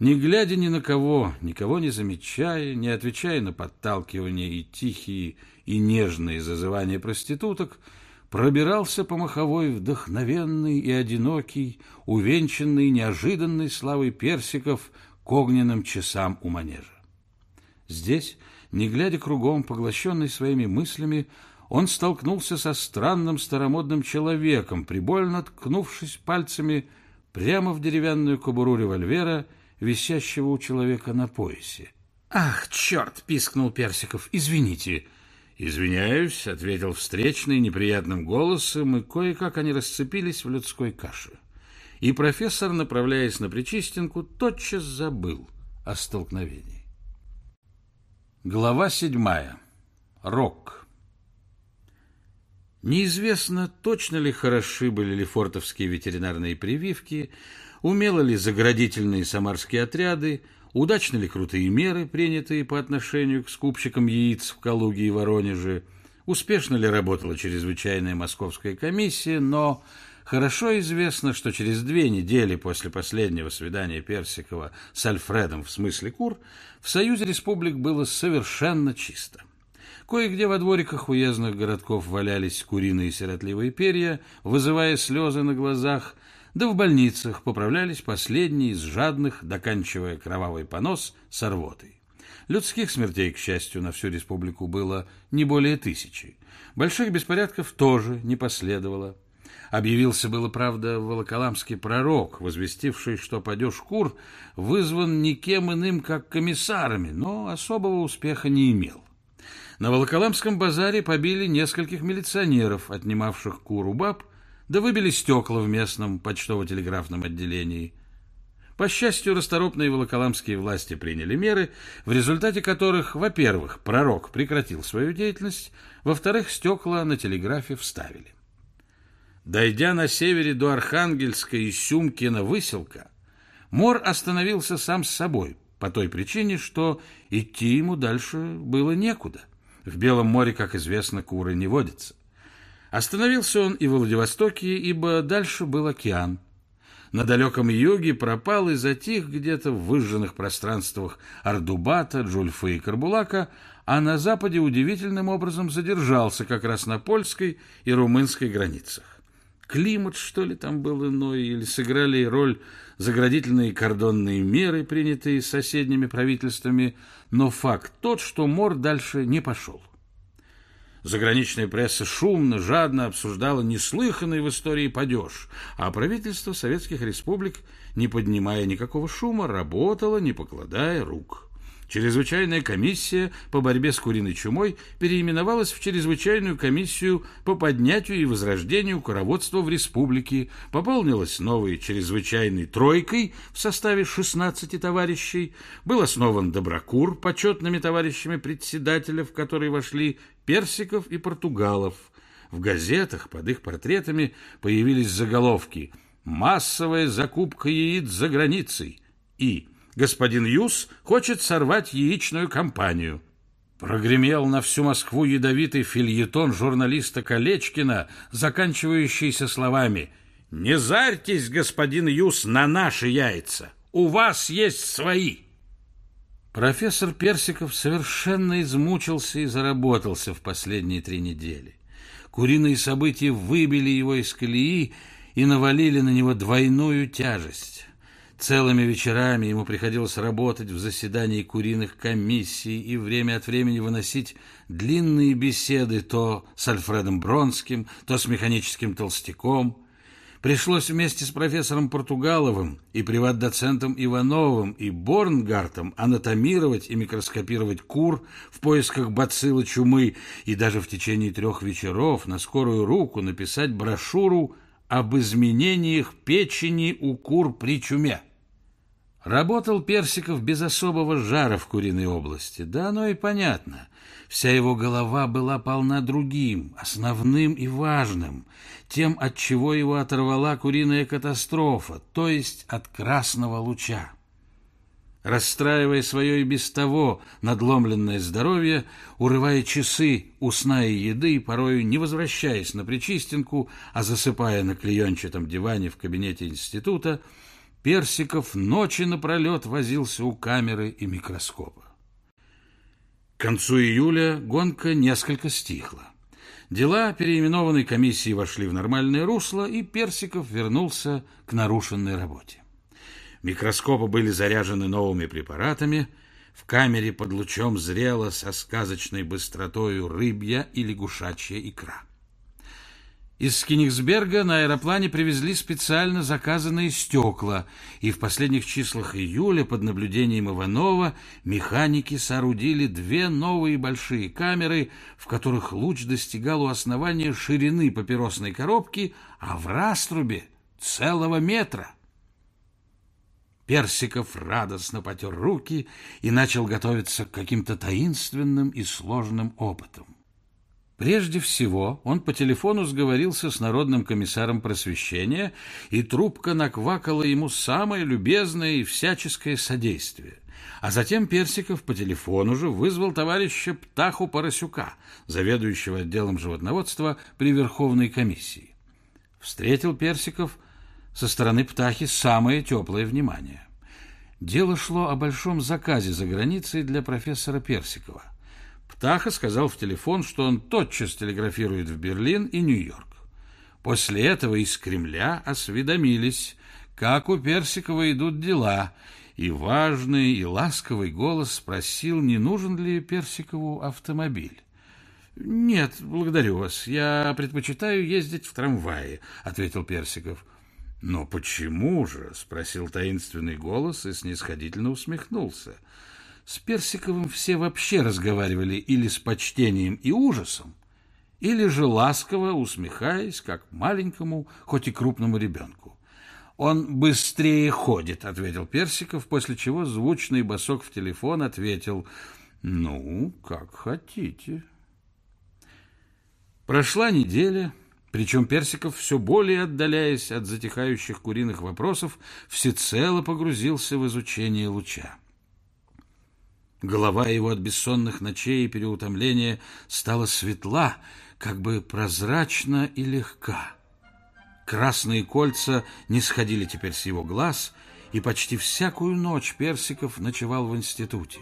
Не глядя ни на кого, никого не замечая, не отвечая на подталкивания и тихие и нежные зазывания проституток, пробирался по маховой вдохновенный и одинокий, увенчанный неожиданной славой персиков к огненным часам у манежа. Здесь, не глядя кругом, поглощенный своими мыслями, он столкнулся со странным старомодным человеком, прибольно ткнувшись пальцами прямо в деревянную кобуру револьвера — висящего у человека на поясе. «Ах, черт!» — пискнул Персиков. «Извините». «Извиняюсь», — ответил встречный неприятным голосом, и кое-как они расцепились в людской каше. И профессор, направляясь на Причистенку, тотчас забыл о столкновении. Глава седьмая. Рок. Неизвестно, точно ли хороши были лефортовские ветеринарные прививки, умело ли заградительные самарские отряды, удачны ли крутые меры, принятые по отношению к скупщикам яиц в Калуге и Воронеже, успешно ли работала чрезвычайная московская комиссия, но хорошо известно, что через две недели после последнего свидания Персикова с Альфредом в смысле кур в Союзе республик было совершенно чисто. Кое-где во двориках уездных городков валялись куриные сиротливые перья, вызывая слезы на глазах – да в больницах поправлялись последние из жадных, доканчивая кровавый понос с рвотой. Людских смертей, к счастью, на всю республику было не более тысячи. Больших беспорядков тоже не последовало. Объявился было, правда, волоколамский пророк, возвестивший, что падеж кур вызван никем иным, как комиссарами, но особого успеха не имел. На Волоколамском базаре побили нескольких милиционеров, отнимавших кур у баб, да выбили стекла в местном почтово-телеграфном отделении. По счастью, расторопные волоколамские власти приняли меры, в результате которых, во-первых, пророк прекратил свою деятельность, во-вторых, стекла на телеграфе вставили. Дойдя на севере до Архангельска и Сюмкина выселка, Мор остановился сам с собой, по той причине, что идти ему дальше было некуда. В Белом море, как известно, куры не водятся. Остановился он и в Владивостоке, ибо дальше был океан. На далеком юге пропал и затих где-то в выжженных пространствах Ардубата, Джульфы и Карбулака, а на западе удивительным образом задержался как раз на польской и румынской границах. Климат, что ли, там был иной, или сыграли роль заградительные кордонные меры, принятые соседними правительствами, но факт тот, что Мор дальше не пошел. Заграничная пресса шумно, жадно обсуждала неслыханный в истории падеж, а правительство советских республик, не поднимая никакого шума, работало, не покладая рук. Чрезвычайная комиссия по борьбе с куриной чумой переименовалась в Чрезвычайную комиссию по поднятию и возрождению короводства в республике, пополнилась новой чрезвычайной тройкой в составе 16 товарищей, был основан Доброкур почетными товарищами председателя, в который вошли Персиков и Португалов. В газетах под их портретами появились заголовки «Массовая закупка яиц за границей» и господин Юс хочет сорвать яичную кампанию. Прогремел на всю Москву ядовитый фильетон журналиста Колечкина, заканчивающийся словами «Не зарьтесь, господин Юс, на наши яйца! У вас есть свои!» Профессор Персиков совершенно измучился и заработался в последние три недели. Куриные события выбили его из колеи и навалили на него двойную тяжесть. Целыми вечерами ему приходилось работать в заседании куриных комиссий и время от времени выносить длинные беседы то с Альфредом Бронским, то с механическим толстяком. Пришлось вместе с профессором Португаловым и приват-доцентом Ивановым и Борнгартом анатомировать и микроскопировать кур в поисках бациллы чумы и даже в течение трех вечеров на скорую руку написать брошюру об изменениях печени у кур при чуме. Работал Персиков без особого жара в куриной области. Да оно и понятно. Вся его голова была полна другим, основным и важным, тем, от чего его оторвала куриная катастрофа, то есть от красного луча. Расстраивая свое и без того надломленное здоровье, урывая часы у сна и еды, порою не возвращаясь на Причистенку, а засыпая на клеенчатом диване в кабинете института, Персиков ночи напролет возился у камеры и микроскопа. К концу июля гонка несколько стихла. Дела переименованной комиссии вошли в нормальное русло, и Персиков вернулся к нарушенной работе. Микроскопы были заряжены новыми препаратами, в камере под лучом зрела со сказочной быстротою рыбья и лягушачья икра. Из Кенигсберга на аэроплане привезли специально заказанные стекла, и в последних числах июля под наблюдением Иванова механики соорудили две новые большие камеры, в которых луч достигал у основания ширины папиросной коробки, а в раструбе целого метра. Персиков радостно потер руки и начал готовиться к каким-то таинственным и сложным опытам. Прежде всего, он по телефону сговорился с народным комиссаром просвещения, и трубка наквакала ему самое любезное и всяческое содействие. А затем Персиков по телефону же вызвал товарища Птаху Поросюка, заведующего отделом животноводства при Верховной комиссии. Встретил Персиков со стороны Птахи самое теплое внимание. Дело шло о большом заказе за границей для профессора Персикова. Птаха сказал в телефон, что он тотчас телеграфирует в Берлин и Нью-Йорк. После этого из Кремля осведомились, как у Персикова идут дела, и важный и ласковый голос спросил, не нужен ли Персикову автомобиль. «Нет, благодарю вас. Я предпочитаю ездить в трамвае», — ответил Персиков. «Но почему же?» — спросил таинственный голос и снисходительно усмехнулся. С Персиковым все вообще разговаривали или с почтением и ужасом, или же ласково усмехаясь, как маленькому, хоть и крупному ребенку. «Он быстрее ходит», — ответил Персиков, после чего звучный босок в телефон ответил «Ну, как хотите». Прошла неделя, причем Персиков, все более отдаляясь от затихающих куриных вопросов, всецело погрузился в изучение луча. Голова его от бессонных ночей и переутомления стала светла, как бы прозрачна и легка. Красные кольца не сходили теперь с его глаз, и почти всякую ночь Персиков ночевал в институте.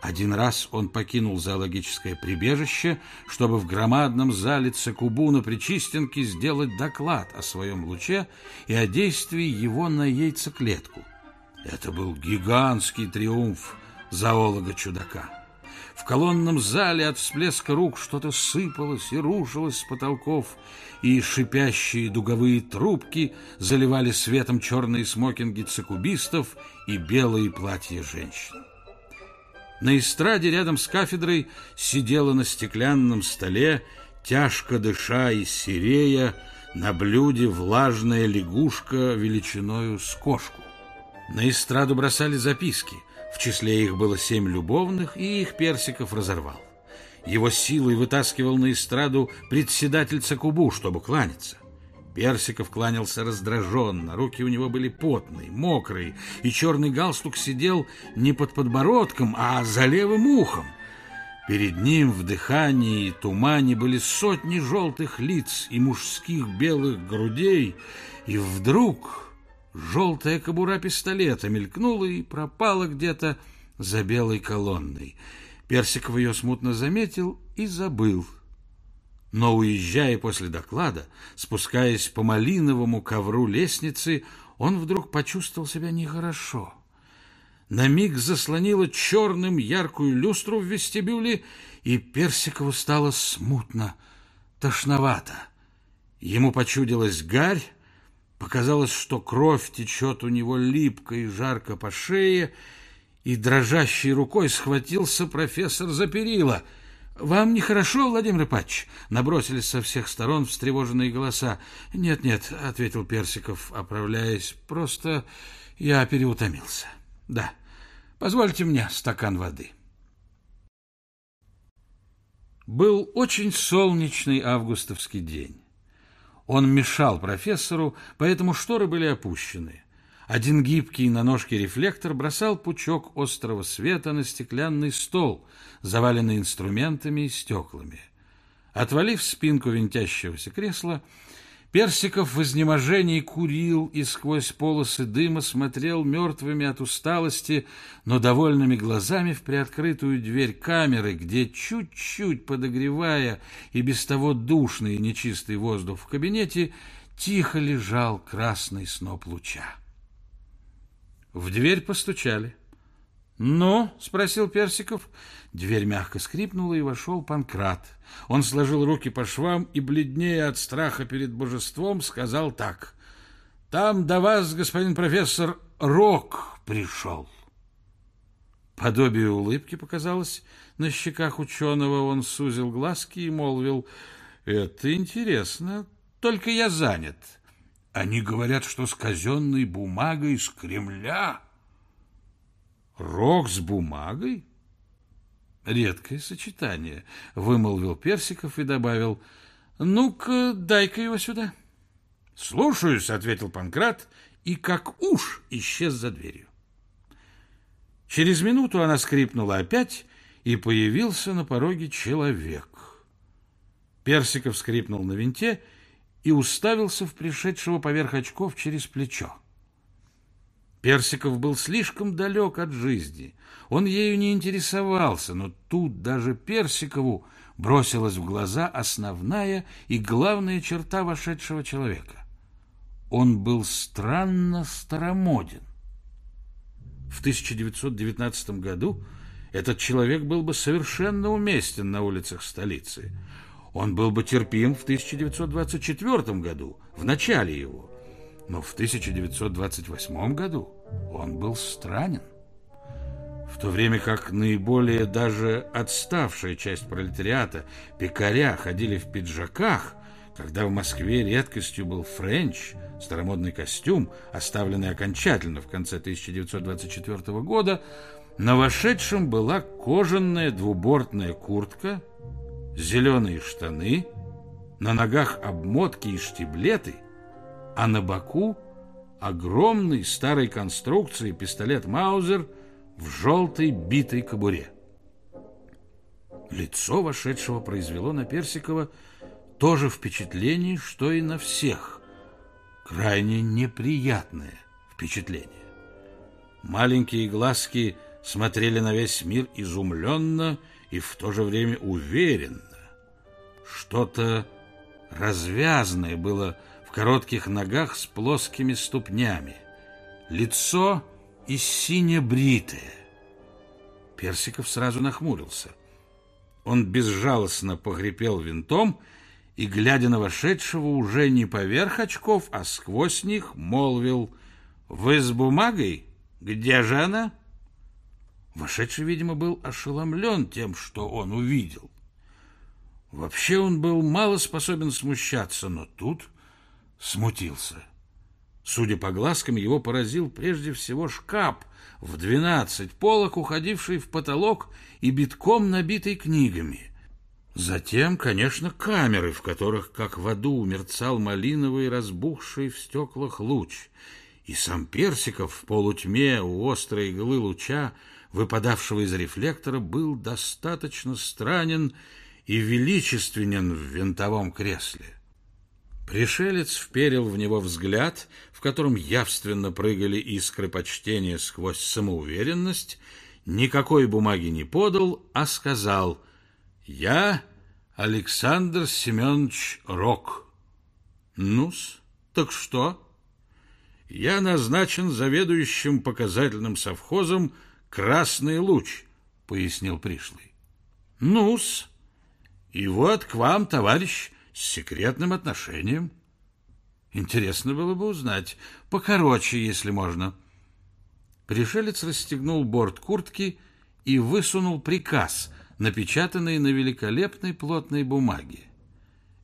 Один раз он покинул зоологическое прибежище, чтобы в громадном зале Цекубу на Причистенке сделать доклад о своем луче и о действии его на яйцеклетку. Это был гигантский триумф зоолога-чудака. В колонном зале от всплеска рук что-то сыпалось и рушилось с потолков, и шипящие дуговые трубки заливали светом черные смокинги цикубистов и белые платья женщин. На эстраде рядом с кафедрой сидела на стеклянном столе, тяжко дыша и серея, на блюде влажная лягушка величиною с кошку. На эстраду бросали записки — в числе их было семь любовных, и их Персиков разорвал. Его силой вытаскивал на эстраду председатель Цакубу, чтобы кланяться. Персиков кланялся раздраженно, руки у него были потные, мокрые, и черный галстук сидел не под подбородком, а за левым ухом. Перед ним в дыхании и тумане были сотни желтых лиц и мужских белых грудей, и вдруг Желтая кобура пистолета мелькнула и пропала где-то за белой колонной. Персиков ее смутно заметил и забыл. Но, уезжая после доклада, спускаясь по малиновому ковру лестницы, он вдруг почувствовал себя нехорошо. На миг заслонило черным яркую люстру в вестибюле, и Персикову стало смутно, тошновато. Ему почудилась гарь, Показалось, что кровь течет у него липко и жарко по шее, и дрожащей рукой схватился профессор за перила. «Вам нехорошо, Владимир Ипатч?» Набросились со всех сторон встревоженные голоса. «Нет-нет», — ответил Персиков, оправляясь, — «просто я переутомился. Да, позвольте мне стакан воды». Был очень солнечный августовский день. Он мешал профессору, поэтому шторы были опущены. Один гибкий на ножке рефлектор бросал пучок острого света на стеклянный стол, заваленный инструментами и стеклами. Отвалив спинку винтящегося кресла, Персиков в изнеможении курил и сквозь полосы дыма смотрел мертвыми от усталости, но довольными глазами в приоткрытую дверь камеры, где, чуть-чуть подогревая и без того душный и нечистый воздух в кабинете, тихо лежал красный сноп луча. В дверь постучали. «Ну?» — спросил Персиков. Дверь мягко скрипнула, и вошел Панкрат. Он сложил руки по швам и, бледнее от страха перед божеством, сказал так. «Там до вас, господин профессор, Рок пришел». Подобие улыбки показалось на щеках ученого. Он сузил глазки и молвил, «Это интересно, только я занят. Они говорят, что с казенной бумагой из Кремля...» Рог с бумагой? Редкое сочетание, вымолвил Персиков и добавил, ну-ка, дай-ка его сюда. Слушаюсь, ответил Панкрат, и как уж исчез за дверью. Через минуту она скрипнула опять, и появился на пороге человек. Персиков скрипнул на винте и уставился в пришедшего поверх очков через плечо. Персиков был слишком далек от жизни. Он ею не интересовался, но тут даже Персикову бросилась в глаза основная и главная черта вошедшего человека. Он был странно старомоден. В 1919 году этот человек был бы совершенно уместен на улицах столицы. Он был бы терпим в 1924 году, в начале его. Но в 1928 году он был странен. В то время как наиболее даже отставшая часть пролетариата, пекаря, ходили в пиджаках, когда в Москве редкостью был френч, старомодный костюм, оставленный окончательно в конце 1924 года, на вошедшем была кожаная двубортная куртка, зеленые штаны, на ногах обмотки и штиблеты, а на боку огромный старой конструкции пистолет Маузер в желтой битой кобуре. Лицо вошедшего произвело на Персикова то же впечатление, что и на всех. Крайне неприятное впечатление. Маленькие глазки смотрели на весь мир изумленно и в то же время уверенно. Что-то развязное было коротких ногах с плоскими ступнями, лицо и сине-бритое. Персиков сразу нахмурился. Он безжалостно погрепел винтом и, глядя на вошедшего уже не поверх очков, а сквозь них, молвил «Вы с бумагой? Где же она?» Вошедший, видимо, был ошеломлен тем, что он увидел. Вообще он был мало способен смущаться, но тут смутился. Судя по глазкам, его поразил прежде всего шкаф в двенадцать полок, уходивший в потолок и битком набитый книгами. Затем, конечно, камеры, в которых, как в аду, мерцал малиновый, разбухший в стеклах луч, и сам Персиков в полутьме у острой иглы луча, выпадавшего из рефлектора, был достаточно странен и величественен в винтовом кресле. Пришелец вперил в него взгляд, в котором явственно прыгали искры почтения сквозь самоуверенность, никакой бумаги не подал, а сказал «Я Александр Семенович Рок». «Ну-с, так что?» «Я назначен заведующим показательным совхозом «Красный луч», — пояснил пришлый. «Ну-с, и вот к вам, товарищ, с секретным отношением. Интересно было бы узнать, покороче, если можно. Пришелец расстегнул борт куртки и высунул приказ, напечатанный на великолепной плотной бумаге.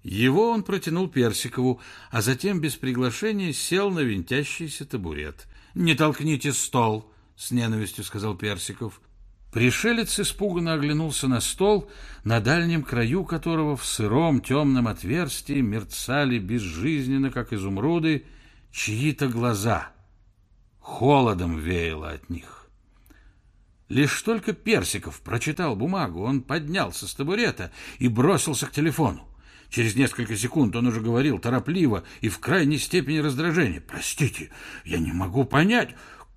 Его он протянул Персикову, а затем без приглашения сел на винтящийся табурет. «Не толкните стол!» — с ненавистью сказал Персиков. Пришелец испуганно оглянулся на стол, на дальнем краю которого в сыром темном отверстии мерцали безжизненно, как изумруды, чьи-то глаза. Холодом веяло от них. Лишь только Персиков прочитал бумагу, он поднялся с табурета и бросился к телефону. Через несколько секунд он уже говорил торопливо и в крайней степени раздражения. «Простите, я не могу понять,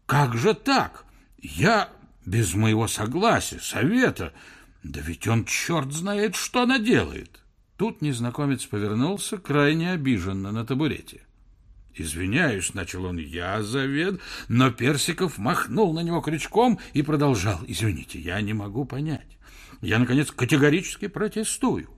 как же так? Я без моего согласия, совета. Да ведь он черт знает, что она делает!» Тут незнакомец повернулся, крайне обиженно на табурете. «Извиняюсь», — начал он, — «я завед...» Но Персиков махнул на него крючком и продолжал. «Извините, я не могу понять. Я, наконец, категорически протестую.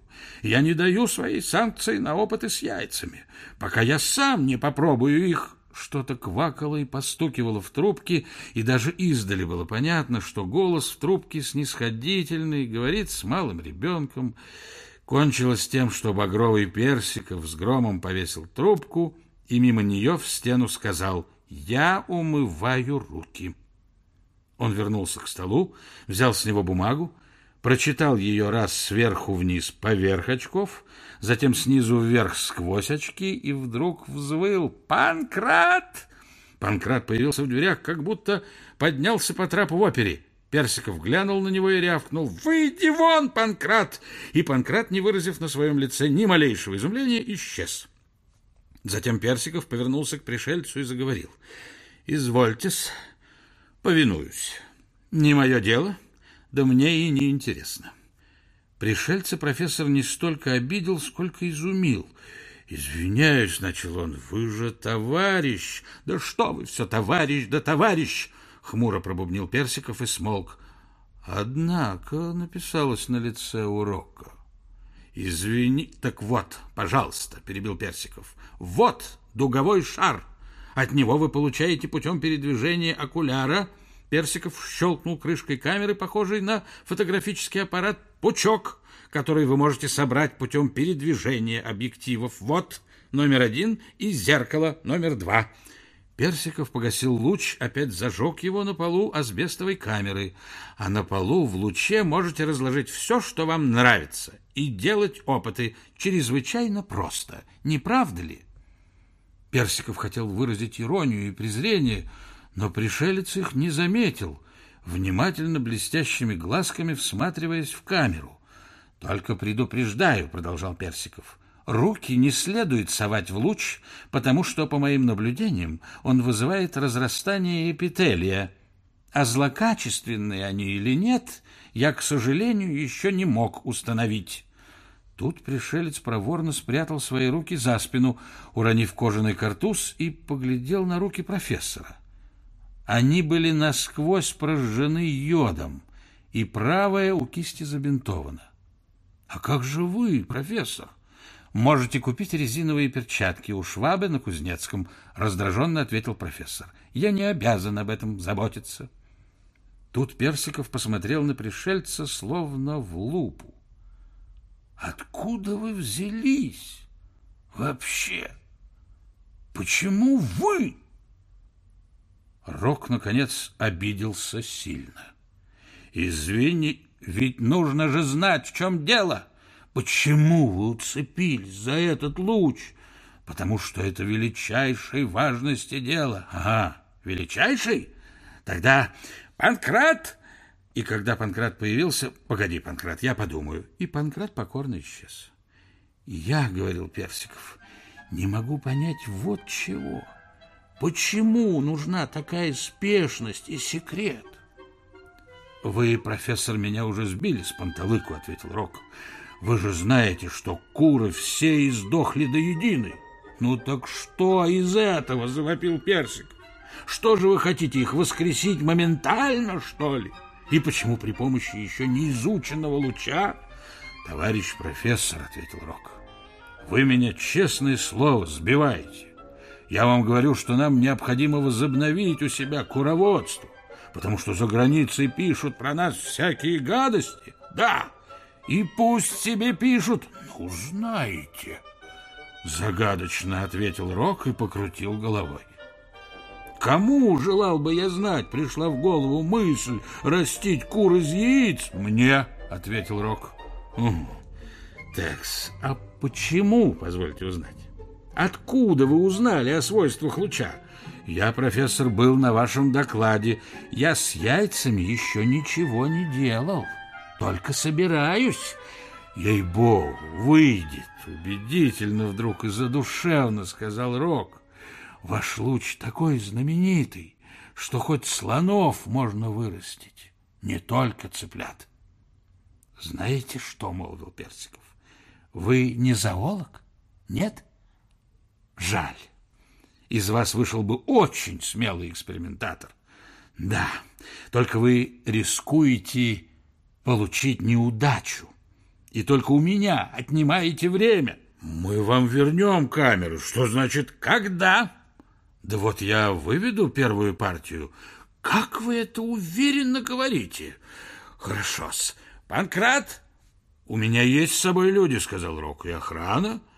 Я не даю своей санкции на опыты с яйцами, пока я сам не попробую их». Что-то квакало и постукивало в трубке, и даже издали было понятно, что голос в трубке снисходительный, говорит с малым ребенком. Кончилось тем, что багровый Персиков с громом повесил трубку и мимо нее в стену сказал «Я умываю руки». Он вернулся к столу, взял с него бумагу, прочитал ее раз сверху вниз поверх очков, затем снизу вверх сквозь очки и вдруг взвыл «Панкрат!». Панкрат появился в дверях, как будто поднялся по трапу в опере. Персиков глянул на него и рявкнул «Выйди вон, Панкрат!» И Панкрат, не выразив на своем лице ни малейшего изумления, исчез. Затем Персиков повернулся к пришельцу и заговорил «Извольтесь, повинуюсь. Не мое дело» да мне и не интересно. Пришельца профессор не столько обидел, сколько изумил. «Извиняюсь», — начал он, — «вы же товарищ!» «Да что вы все, товарищ, да товарищ!» — хмуро пробубнил Персиков и смолк. Однако написалось на лице урока. «Извини...» «Так вот, пожалуйста», — перебил Персиков, — «вот дуговой шар. От него вы получаете путем передвижения окуляра...» Персиков щелкнул крышкой камеры, похожей на фотографический аппарат, пучок, который вы можете собрать путем передвижения объективов. Вот номер один и зеркало номер два. Персиков погасил луч, опять зажег его на полу асбестовой камеры. А на полу в луче можете разложить все, что вам нравится, и делать опыты чрезвычайно просто. Не правда ли? Персиков хотел выразить иронию и презрение, но пришелец их не заметил, внимательно блестящими глазками всматриваясь в камеру. «Только предупреждаю», — продолжал Персиков, — «руки не следует совать в луч, потому что, по моим наблюдениям, он вызывает разрастание эпителия. А злокачественные они или нет, я, к сожалению, еще не мог установить». Тут пришелец проворно спрятал свои руки за спину, уронив кожаный картуз, и поглядел на руки профессора. Они были насквозь прожжены йодом, и правая у кисти забинтована. «А как же вы, профессор?» «Можете купить резиновые перчатки у Швабы на Кузнецком», — раздраженно ответил профессор. «Я не обязан об этом заботиться». Тут Персиков посмотрел на пришельца словно в лупу. «Откуда вы взялись вообще? Почему вы?» Рок, наконец, обиделся сильно. «Извини, ведь нужно же знать, в чем дело. Почему вы уцепились за этот луч? Потому что это величайшей важности дело. Ага, величайший? Тогда Панкрат...» И когда Панкрат появился... «Погоди, Панкрат, я подумаю». И Панкрат покорно исчез. «Я, — говорил Персиков, — не могу понять вот чего». Почему нужна такая спешность и секрет? Вы, профессор, меня уже сбили с панталыку, ответил Рок. Вы же знаете, что куры все издохли до единой. Ну так что из этого, завопил Персик. Что же вы хотите, их воскресить моментально, что ли? И почему при помощи еще не изученного луча? Товарищ профессор, ответил Рок, вы меня, честное слово, сбиваете. Я вам говорю, что нам необходимо возобновить у себя куроводство, потому что за границей пишут про нас всякие гадости. Да, и пусть себе пишут. Ну, знаете, загадочно ответил Рок и покрутил головой. Кому, желал бы я знать, пришла в голову мысль растить кур из яиц? Мне, ответил Рок. Такс, а почему, позвольте узнать? Откуда вы узнали о свойствах луча? Я, профессор, был на вашем докладе. Я с яйцами еще ничего не делал. Только собираюсь. Ей-богу, выйдет, убедительно вдруг и задушевно, сказал Рок. Ваш луч такой знаменитый, что хоть слонов можно вырастить, не только цыплят. Знаете что, молвил Персиков, вы не зоолог? Нет? Жаль. Из вас вышел бы очень смелый экспериментатор. Да, только вы рискуете получить неудачу. И только у меня отнимаете время. Мы вам вернем камеру. Что значит «когда»? Да вот я выведу первую партию. Как вы это уверенно говорите? Хорошо-с. Панкрат, у меня есть с собой люди, сказал Рок, и охрана. —